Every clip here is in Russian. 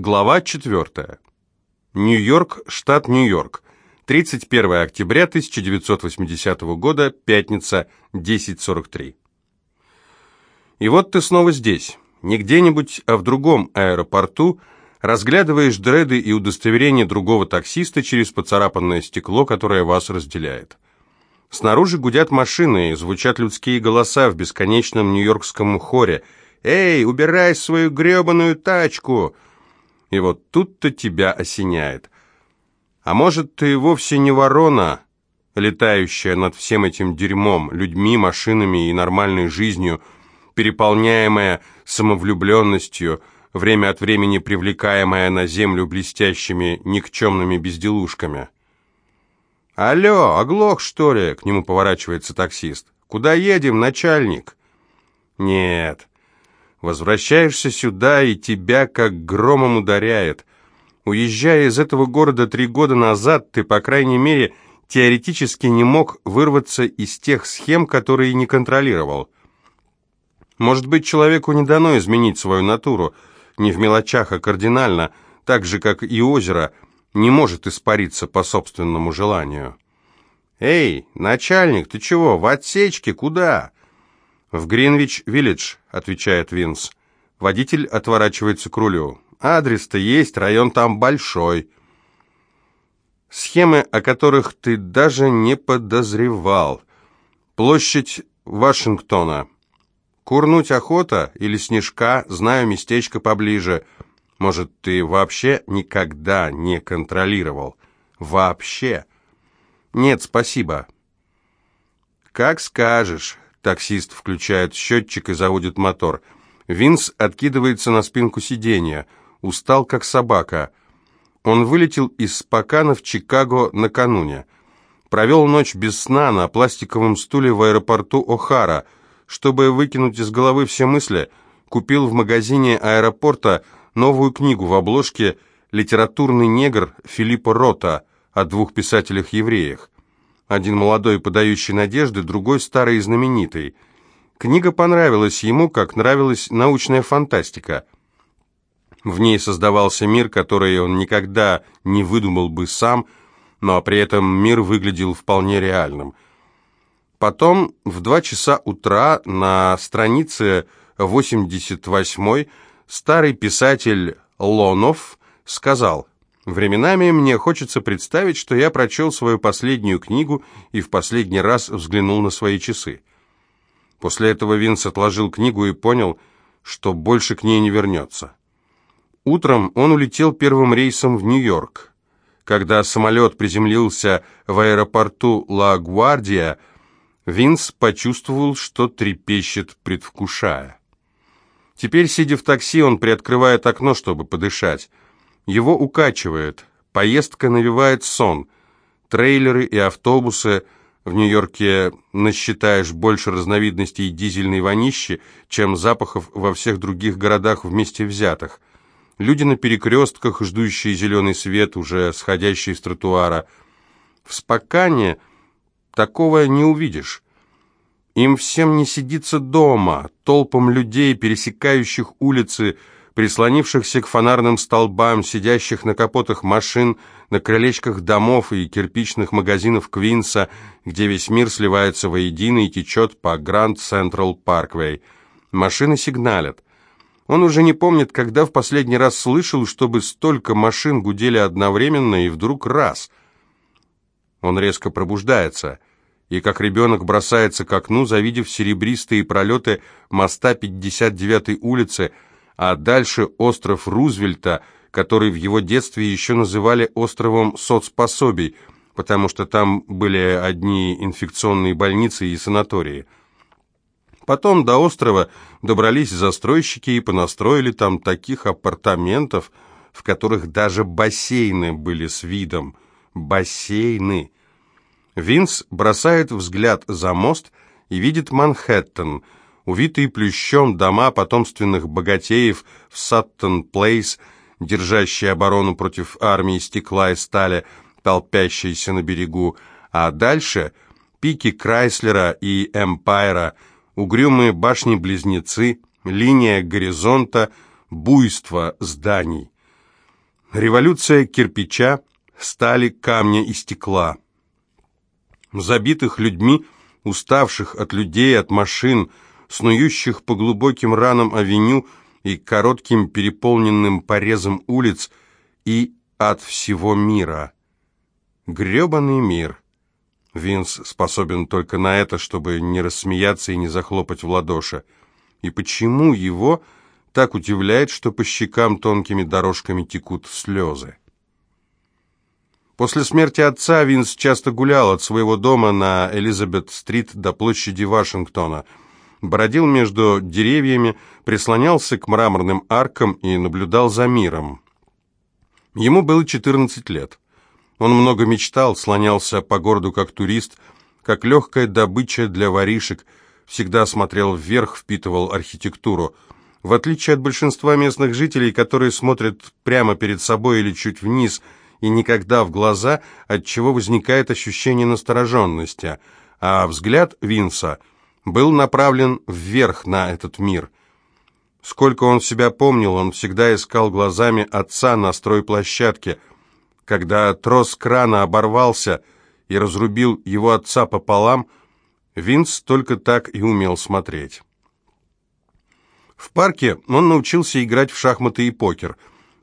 Глава 4. Нью-Йорк, штат Нью-Йорк. 31 октября 1980 года, пятница, 10.43. И вот ты снова здесь, не где-нибудь, а в другом аэропорту, разглядываешь дреды и удостоверение другого таксиста через поцарапанное стекло, которое вас разделяет. Снаружи гудят машины, звучат людские голоса в бесконечном нью-йоркском хоре. «Эй, убирай свою гребаную тачку!» И вот тут-то тебя осеняет. А может, ты вовсе не ворона, летающая над всем этим дерьмом, людьми, машинами и нормальной жизнью, переполняемая самовлюбленностью, время от времени привлекаемая на землю блестящими никчемными безделушками. «Алло, оглох, что ли?» — к нему поворачивается таксист. «Куда едем, начальник?» «Нет, Возвращаешься сюда, и тебя как громом ударяет. Уезжая из этого города три года назад, ты, по крайней мере, теоретически не мог вырваться из тех схем, которые не контролировал. Может быть, человеку не дано изменить свою натуру, не в мелочах, а кардинально, так же, как и озеро, не может испариться по собственному желанию. «Эй, начальник, ты чего, в отсечке, куда?» «В Гринвич-Виллидж», — отвечает Винс. Водитель отворачивается к рулю. «Адрес-то есть, район там большой». Схемы, о которых ты даже не подозревал. Площадь Вашингтона. Курнуть охота или снежка, знаю местечко поближе. Может, ты вообще никогда не контролировал? Вообще? Нет, спасибо. Как скажешь. Таксист включает счетчик и заводит мотор. Винс откидывается на спинку сиденья. Устал, как собака. Он вылетел из Спокана в Чикаго накануне. Провел ночь без сна на пластиковом стуле в аэропорту О'Хара. Чтобы выкинуть из головы все мысли, купил в магазине аэропорта новую книгу в обложке «Литературный негр» Филиппа Рота о двух писателях-евреях. Один молодой, подающий надежды, другой старый и знаменитый. Книга понравилась ему, как нравилась научная фантастика. В ней создавался мир, который он никогда не выдумал бы сам, но при этом мир выглядел вполне реальным. Потом в два часа утра на странице 88 старый писатель Лонов сказал – Временами мне хочется представить, что я прочел свою последнюю книгу и в последний раз взглянул на свои часы. После этого Винс отложил книгу и понял, что больше к ней не вернется. Утром он улетел первым рейсом в Нью-Йорк. Когда самолет приземлился в аэропорту Ла-Гвардия, Винс почувствовал, что трепещет, предвкушая. Теперь, сидя в такси, он приоткрывает окно, чтобы подышать. Его укачивает, поездка навевает сон. Трейлеры и автобусы в Нью-Йорке насчитаешь больше разновидностей дизельной вонищи, чем запахов во всех других городах вместе взятых. Люди на перекрестках, ждущие зеленый свет, уже сходящий с тротуара. В Спокане такого не увидишь. Им всем не сидится дома, толпам людей, пересекающих улицы, прислонившихся к фонарным столбам, сидящих на капотах машин, на крылечках домов и кирпичных магазинов Квинса, где весь мир сливается воедино и течет по Гранд Централ Парквей. Машины сигналят. Он уже не помнит, когда в последний раз слышал, чтобы столько машин гудели одновременно, и вдруг раз. Он резко пробуждается и, как ребенок, бросается к окну, завидев серебристые пролеты моста 59-й улицы, а дальше остров Рузвельта, который в его детстве еще называли островом соцпособий, потому что там были одни инфекционные больницы и санатории. Потом до острова добрались застройщики и понастроили там таких апартаментов, в которых даже бассейны были с видом. Бассейны. Винс бросает взгляд за мост и видит Манхэттен – увитые плющом дома потомственных богатеев в Саттон-Плейс, держащие оборону против армии стекла и стали, толпящиеся на берегу, а дальше пики Крайслера и Эмпайра, угрюмые башни-близнецы, линия горизонта, буйство зданий. Революция кирпича, стали, камня и стекла. Забитых людьми, уставших от людей, от машин, снующих по глубоким ранам авеню и коротким переполненным порезам улиц, и от всего мира. Грёбаный мир. Винс способен только на это, чтобы не рассмеяться и не захлопать в ладоши. И почему его так удивляет, что по щекам тонкими дорожками текут слезы? После смерти отца Винс часто гулял от своего дома на Элизабет-стрит до площади Вашингтона, бродил между деревьями, прислонялся к мраморным аркам и наблюдал за миром. Ему было 14 лет. Он много мечтал, слонялся по городу как турист, как легкая добыча для воришек, всегда смотрел вверх, впитывал архитектуру. В отличие от большинства местных жителей, которые смотрят прямо перед собой или чуть вниз – и никогда в глаза, от чего возникает ощущение настороженности, а взгляд Винса был направлен вверх на этот мир. Сколько он себя помнил, он всегда искал глазами отца на стройплощадке. Когда трос крана оборвался и разрубил его отца пополам, Винс только так и умел смотреть. В парке он научился играть в шахматы и покер,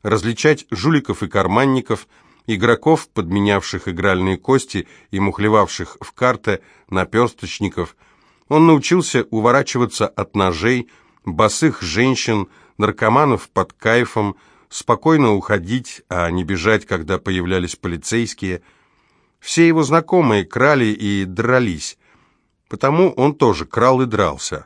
различать жуликов и карманников – игроков, подменявших игральные кости и мухлевавших в карты, наперсточников. Он научился уворачиваться от ножей, босых женщин, наркоманов под кайфом, спокойно уходить, а не бежать, когда появлялись полицейские. Все его знакомые крали и дрались, потому он тоже крал и дрался.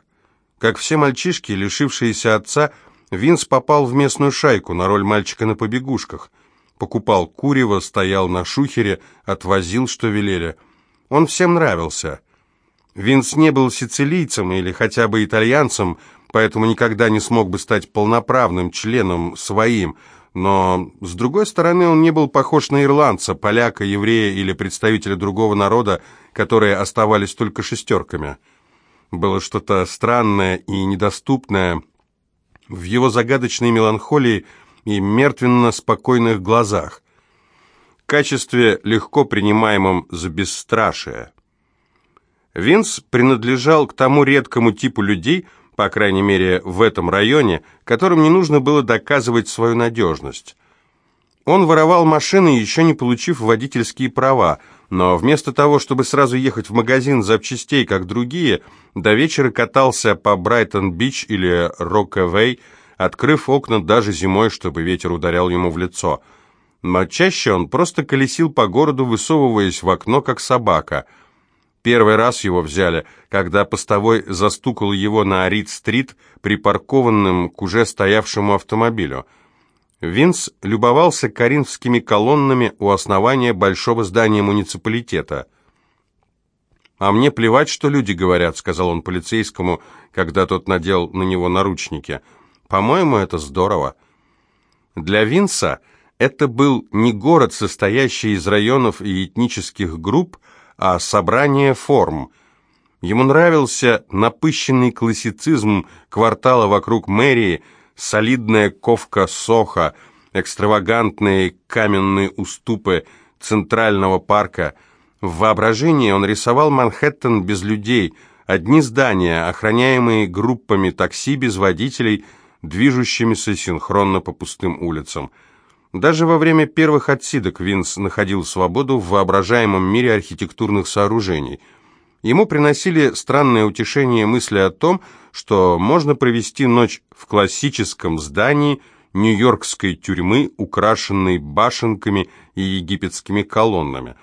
Как все мальчишки, лишившиеся отца, Винс попал в местную шайку на роль мальчика на побегушках – покупал курево, стоял на шухере, отвозил, что велели. Он всем нравился. Винс не был сицилийцем или хотя бы итальянцем, поэтому никогда не смог бы стать полноправным членом своим, но, с другой стороны, он не был похож на ирландца, поляка, еврея или представителя другого народа, которые оставались только шестерками. Было что-то странное и недоступное в его загадочной меланхолии, и мертвенно-спокойных глазах, качестве, легко принимаемом за бесстрашие. Винс принадлежал к тому редкому типу людей, по крайней мере в этом районе, которым не нужно было доказывать свою надежность. Он воровал машины, еще не получив водительские права, но вместо того, чтобы сразу ехать в магазин запчастей, как другие, до вечера катался по Брайтон-Бич или Рокавей, открыв окна даже зимой, чтобы ветер ударял ему в лицо. Но чаще он просто колесил по городу, высовываясь в окно, как собака. Первый раз его взяли, когда постовой застукал его на Арит-стрит, припаркованным к уже стоявшему автомобилю. Винс любовался коринфскими колоннами у основания большого здания муниципалитета. «А мне плевать, что люди говорят», — сказал он полицейскому, когда тот надел на него наручники — по-моему, это здорово. Для Винса это был не город, состоящий из районов и этнических групп, а собрание форм. Ему нравился напыщенный классицизм квартала вокруг мэрии, солидная ковка Соха, экстравагантные каменные уступы Центрального парка. В воображении он рисовал Манхэттен без людей, одни здания, охраняемые группами такси без водителей – движущимися синхронно по пустым улицам. Даже во время первых отсидок Винс находил свободу в воображаемом мире архитектурных сооружений. Ему приносили странное утешение мысли о том, что можно провести ночь в классическом здании нью-йоркской тюрьмы, украшенной башенками и египетскими колоннами.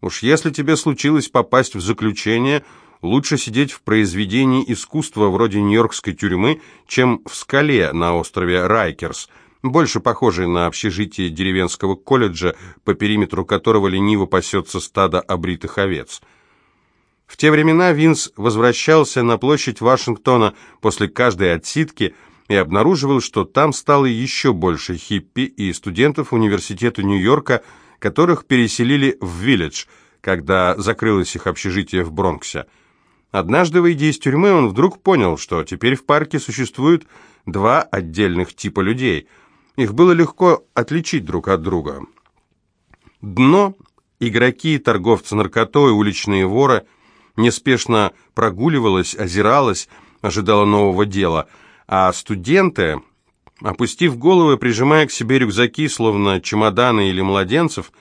Уж если тебе случилось попасть в заключение – лучше сидеть в произведении искусства вроде нью-йоркской тюрьмы, чем в скале на острове Райкерс, больше похожей на общежитие деревенского колледжа, по периметру которого лениво пасется стадо обритых овец. В те времена Винс возвращался на площадь Вашингтона после каждой отсидки и обнаруживал, что там стало еще больше хиппи и студентов университета Нью-Йорка, которых переселили в Виллидж, когда закрылось их общежитие в Бронксе. Однажды, выйдя из тюрьмы, он вдруг понял, что теперь в парке существует два отдельных типа людей. Их было легко отличить друг от друга. Дно, игроки, торговцы наркотой, уличные воры неспешно прогуливалось, озиралось, ожидало нового дела, а студенты, опустив головы, прижимая к себе рюкзаки, словно чемоданы или младенцев,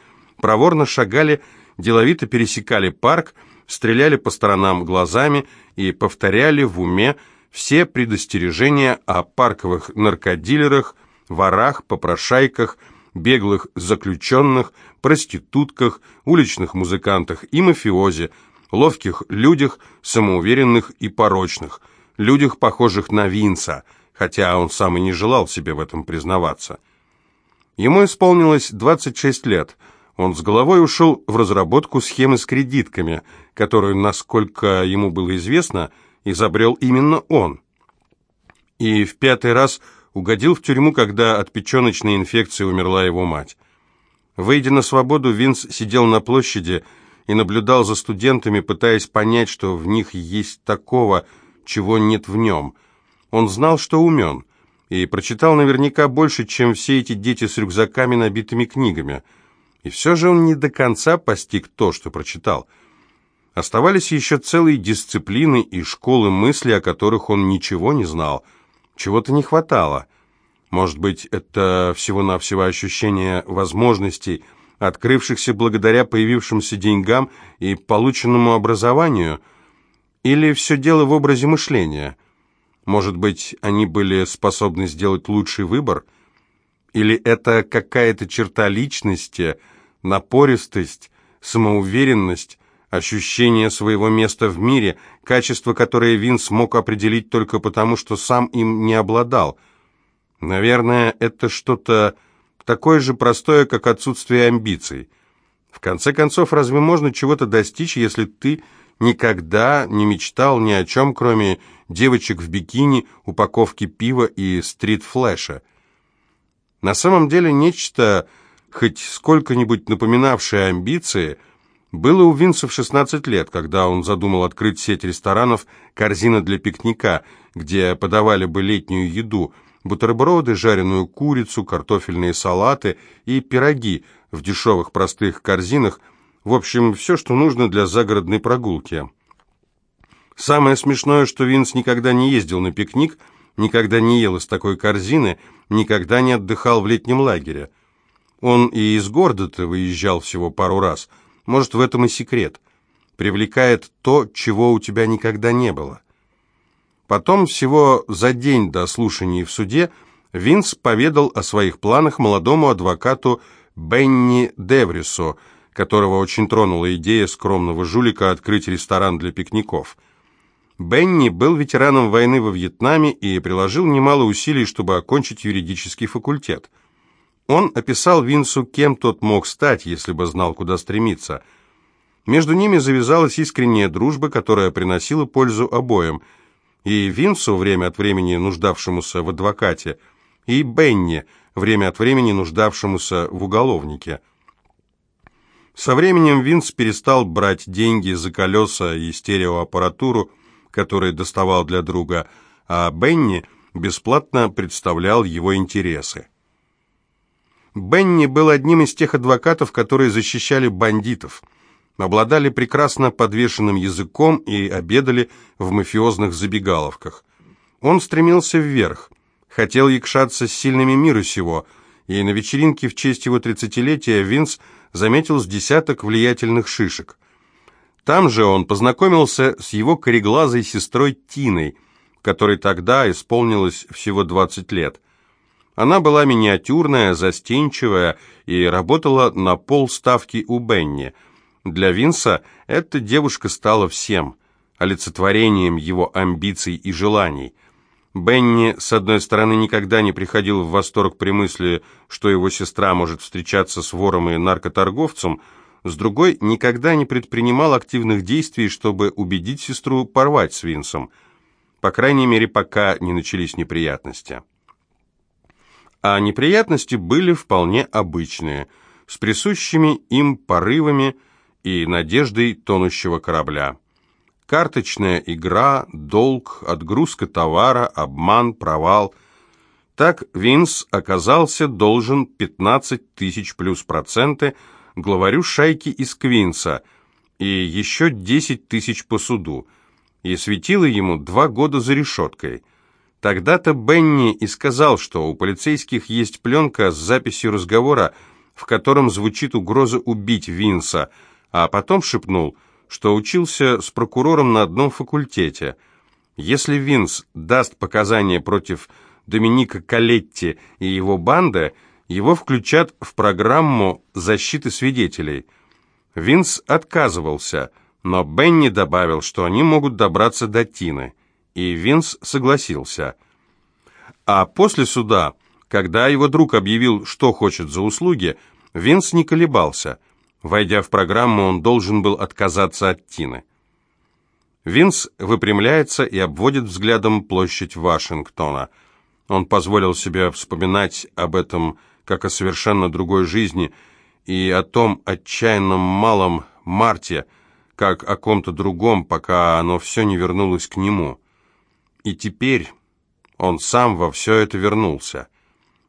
проворно шагали, деловито пересекали парк, стреляли по сторонам глазами и повторяли в уме все предостережения о парковых наркодилерах, ворах, попрошайках, беглых заключенных, проститутках, уличных музыкантах и мафиози, ловких людях, самоуверенных и порочных, людях, похожих на Винса, хотя он сам и не желал себе в этом признаваться. Ему исполнилось 26 лет. Он с головой ушел в разработку схемы с кредитками, которую, насколько ему было известно, изобрел именно он. И в пятый раз угодил в тюрьму, когда от печеночной инфекции умерла его мать. Выйдя на свободу, Винс сидел на площади и наблюдал за студентами, пытаясь понять, что в них есть такого, чего нет в нем. Он знал, что умен, и прочитал наверняка больше, чем все эти дети с рюкзаками, набитыми книгами. И все же он не до конца постиг то, что прочитал. Оставались еще целые дисциплины и школы мысли, о которых он ничего не знал – чего-то не хватало. Может быть, это всего-навсего ощущение возможностей, открывшихся благодаря появившимся деньгам и полученному образованию, или все дело в образе мышления? Может быть, они были способны сделать лучший выбор? Или это какая-то черта личности, напористость, самоуверенность, ощущение своего места в мире, качество, которое Винс мог определить только потому, что сам им не обладал. Наверное, это что-то такое же простое, как отсутствие амбиций. В конце концов, разве можно чего-то достичь, если ты никогда не мечтал ни о чем, кроме девочек в бикини, упаковки пива и стрит-флэша? На самом деле нечто, хоть сколько-нибудь напоминавшее амбиции – было у Винса в 16 лет, когда он задумал открыть сеть ресторанов «Корзина для пикника», где подавали бы летнюю еду, бутерброды, жареную курицу, картофельные салаты и пироги в дешевых простых корзинах, в общем, все, что нужно для загородной прогулки. Самое смешное, что Винс никогда не ездил на пикник, никогда не ел из такой корзины, никогда не отдыхал в летнем лагере. Он и из города-то выезжал всего пару раз – может, в этом и секрет. Привлекает то, чего у тебя никогда не было. Потом, всего за день до слушаний в суде, Винс поведал о своих планах молодому адвокату Бенни Деврису, которого очень тронула идея скромного жулика открыть ресторан для пикников. Бенни был ветераном войны во Вьетнаме и приложил немало усилий, чтобы окончить юридический факультет – он описал Винсу, кем тот мог стать, если бы знал, куда стремиться. Между ними завязалась искренняя дружба, которая приносила пользу обоим. И Винсу, время от времени нуждавшемуся в адвокате, и Бенни, время от времени нуждавшемуся в уголовнике. Со временем Винс перестал брать деньги за колеса и стереоаппаратуру, которые доставал для друга, а Бенни бесплатно представлял его интересы. Бенни был одним из тех адвокатов, которые защищали бандитов, обладали прекрасно подвешенным языком и обедали в мафиозных забегаловках. Он стремился вверх, хотел якшаться с сильными мира сего, и на вечеринке в честь его тридцатилетия Винс заметил с десяток влиятельных шишек. Там же он познакомился с его кореглазой сестрой Тиной, которой тогда исполнилось всего 20 лет – она была миниатюрная, застенчивая и работала на полставки у Бенни. Для Винса эта девушка стала всем, олицетворением его амбиций и желаний. Бенни, с одной стороны, никогда не приходил в восторг при мысли, что его сестра может встречаться с вором и наркоторговцем, с другой, никогда не предпринимал активных действий, чтобы убедить сестру порвать с Винсом, по крайней мере, пока не начались неприятности а неприятности были вполне обычные, с присущими им порывами и надеждой тонущего корабля. Карточная игра, долг, отгрузка товара, обман, провал. Так Винс оказался должен 15 тысяч плюс проценты главарю шайки из Квинса и еще 10 тысяч по суду, и светило ему два года за решеткой. Тогда-то Бенни и сказал, что у полицейских есть пленка с записью разговора, в котором звучит угроза убить Винса, а потом шепнул, что учился с прокурором на одном факультете. Если Винс даст показания против Доминика Калетти и его банды, его включат в программу защиты свидетелей. Винс отказывался, но Бенни добавил, что они могут добраться до Тины, и Винс согласился. А после суда, когда его друг объявил, что хочет за услуги, Винс не колебался. Войдя в программу, он должен был отказаться от Тины. Винс выпрямляется и обводит взглядом площадь Вашингтона – он позволил себе вспоминать об этом как о совершенно другой жизни и о том отчаянном малом Марте, как о ком-то другом, пока оно все не вернулось к нему. И теперь он сам во все это вернулся.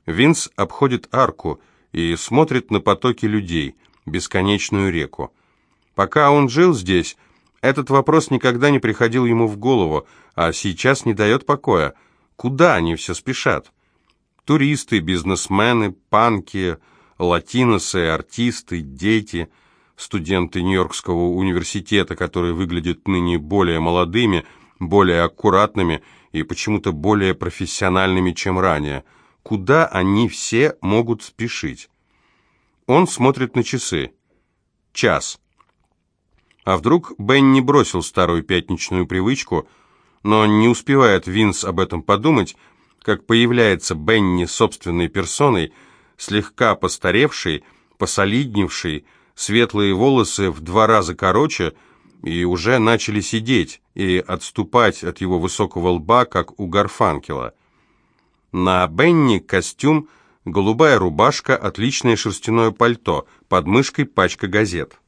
Винс обходит арку и смотрит на потоки людей, бесконечную реку. Пока он жил здесь, этот вопрос никогда не приходил ему в голову, а сейчас не дает покоя – Куда они все спешат? Туристы, бизнесмены, панки, латиносы, артисты, дети, студенты Нью-Йоркского университета, которые выглядят ныне более молодыми, более аккуратными и почему-то более профессиональными, чем ранее. Куда они все могут спешить? Он смотрит на часы. Час. А вдруг Бенни бросил старую пятничную привычку – но не успевает Винс об этом подумать, как появляется Бенни собственной персоной, слегка постаревший, посолиднивший, светлые волосы в два раза короче, и уже начали сидеть и отступать от его высокого лба, как у Гарфанкела. На Бенни костюм, голубая рубашка, отличное шерстяное пальто, под мышкой пачка газет.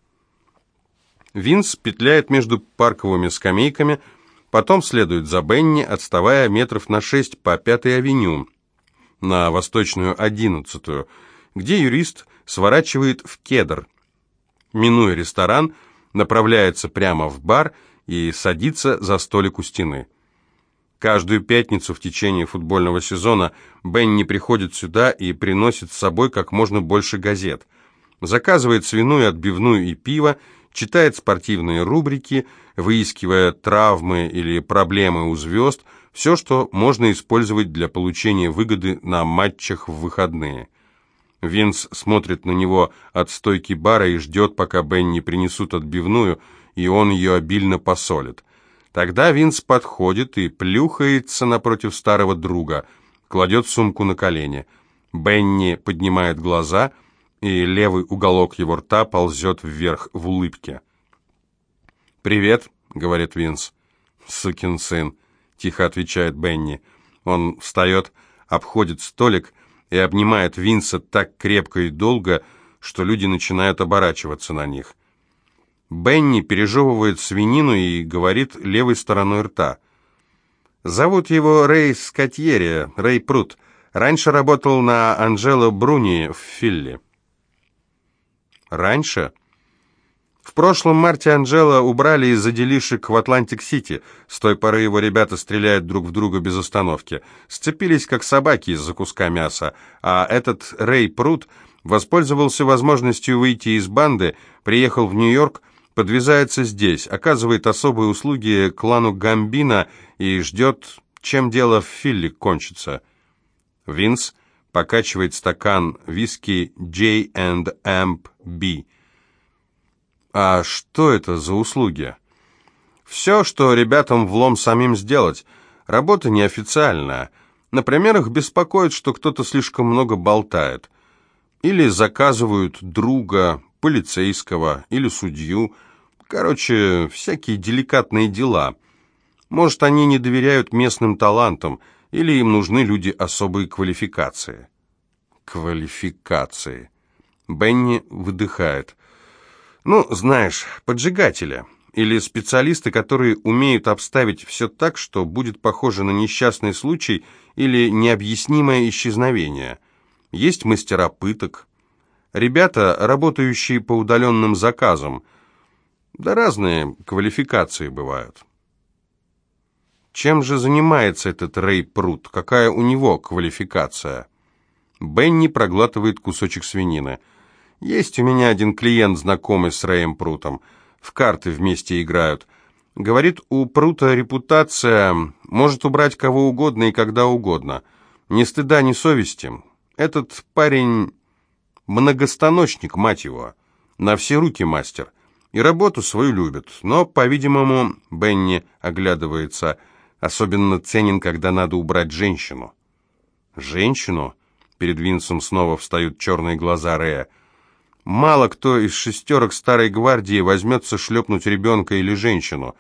Винс петляет между парковыми скамейками, Потом следует за Бенни, отставая метров на шесть по Пятой авеню, на Восточную Одиннадцатую, где юрист сворачивает в кедр. Минуя ресторан, направляется прямо в бар и садится за столик у стены. Каждую пятницу в течение футбольного сезона Бенни приходит сюда и приносит с собой как можно больше газет. Заказывает свиную отбивную и пиво, читает спортивные рубрики, выискивая травмы или проблемы у звезд, все, что можно использовать для получения выгоды на матчах в выходные. Винс смотрит на него от стойки бара и ждет, пока Бенни принесут отбивную, и он ее обильно посолит. Тогда Винс подходит и плюхается напротив старого друга, кладет сумку на колени. Бенни поднимает глаза — и левый уголок его рта ползет вверх в улыбке. «Привет», — говорит Винс. «Сукин сын», — тихо отвечает Бенни. Он встает, обходит столик и обнимает Винса так крепко и долго, что люди начинают оборачиваться на них. Бенни пережевывает свинину и говорит левой стороной рта. «Зовут его Рэй Скотьери, Рэй Прут. Раньше работал на Анджело Бруни в Филли». Раньше? В прошлом марте Анджело убрали из-за делишек в Атлантик-Сити. С той поры его ребята стреляют друг в друга без остановки. Сцепились, как собаки из-за куска мяса. А этот Рэй Прут воспользовался возможностью выйти из банды, приехал в Нью-Йорк, подвизается здесь, оказывает особые услуги клану Гамбино и ждет, чем дело в Филли кончится. Винс покачивает стакан виски J&M А что это за услуги? Все, что ребятам влом самим сделать. Работа неофициальная. Например, их беспокоит, что кто-то слишком много болтает. Или заказывают друга, полицейского или судью. Короче, всякие деликатные дела. Может, они не доверяют местным талантам, или им нужны люди особой квалификации. Квалификации. Бенни выдыхает. Ну, знаешь, поджигатели или специалисты, которые умеют обставить все так, что будет похоже на несчастный случай или необъяснимое исчезновение. Есть мастера пыток. Ребята, работающие по удаленным заказам. Да разные квалификации бывают. Чем же занимается этот Рэй Прут? Какая у него квалификация? Бенни проглатывает кусочек свинины. Есть у меня один клиент, знакомый с Рэем Прутом. В карты вместе играют. Говорит, у Прута репутация может убрать кого угодно и когда угодно. Ни стыда, ни совести. Этот парень многостаночник, мать его. На все руки мастер. И работу свою любит. Но, по-видимому, Бенни оглядывается, особенно ценен, когда надо убрать женщину. Женщину? Перед Винсом снова встают черные глаза Рэя. Мало кто из шестерок старой гвардии возьмется шлепнуть ребенка или женщину.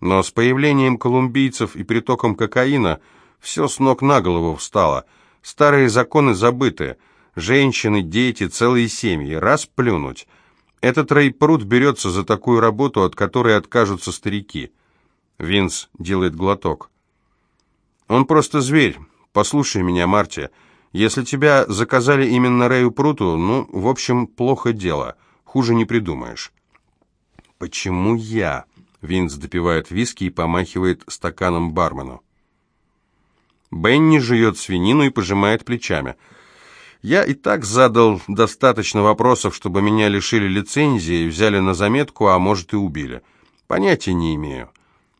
Но с появлением колумбийцев и притоком кокаина все с ног на голову встало. Старые законы забыты. Женщины, дети, целые семьи. Раз плюнуть. Этот Рэй Прут берется за такую работу, от которой откажутся старики. Винс делает глоток. Он просто зверь. Послушай меня, Марти. Если тебя заказали именно Рэю Пруту, ну, в общем, плохо дело. Хуже не придумаешь. Почему я? Винс допивает виски и помахивает стаканом бармену. Бенни жует свинину и пожимает плечами. Я и так задал достаточно вопросов, чтобы меня лишили лицензии, взяли на заметку, а может и убили. Понятия не имею.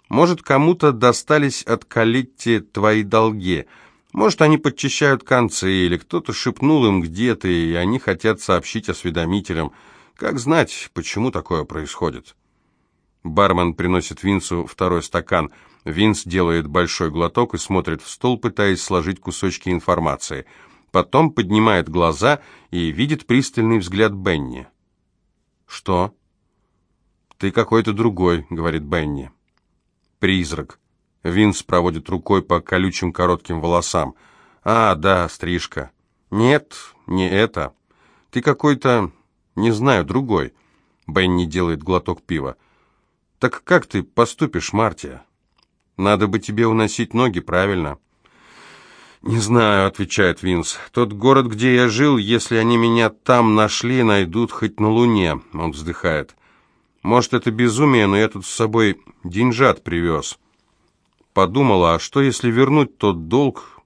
Может, кому-то достались от Калитти твои долги — может, они подчищают концы, или кто-то шепнул им где-то, и они хотят сообщить осведомителям. Как знать, почему такое происходит? Бармен приносит Винсу второй стакан. Винс делает большой глоток и смотрит в стол, пытаясь сложить кусочки информации. Потом поднимает глаза и видит пристальный взгляд Бенни. «Что?» «Ты какой-то другой», — говорит Бенни. «Призрак». Винс проводит рукой по колючим коротким волосам. «А, да, стрижка». «Нет, не это. Ты какой-то, не знаю, другой». Бенни делает глоток пива. «Так как ты поступишь, Мартия? Надо бы тебе уносить ноги, правильно?» «Не знаю», — отвечает Винс. «Тот город, где я жил, если они меня там нашли, найдут хоть на Луне», — он вздыхает. «Может, это безумие, но я тут с собой деньжат привез». Подумала, а что если вернуть тот долг?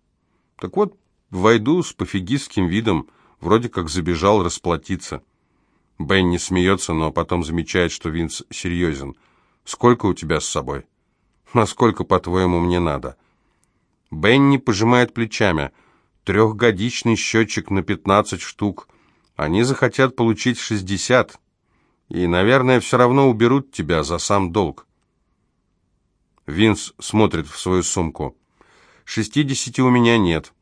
Так вот, войду с пофигистским видом, вроде как забежал расплатиться. Бенни смеется, но потом замечает, что Винс серьезен. «Сколько у тебя с собой?» «Насколько, по-твоему, мне надо?» Бенни пожимает плечами. «Трехгодичный счетчик на пятнадцать штук. Они захотят получить шестьдесят. И, наверное, все равно уберут тебя за сам долг. Винс смотрит в свою сумку. «Шестидесяти у меня нет».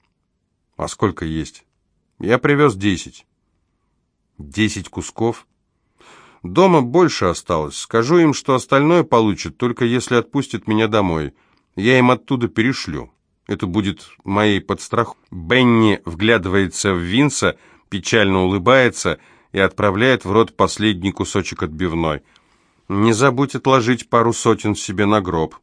«А сколько есть?» «Я привез десять». «Десять кусков?» «Дома больше осталось. Скажу им, что остальное получат, только если отпустят меня домой. Я им оттуда перешлю. Это будет моей подстрах...» Бенни вглядывается в Винса, печально улыбается и отправляет в рот последний кусочек отбивной. «Не забудь отложить пару сотен себе на гроб».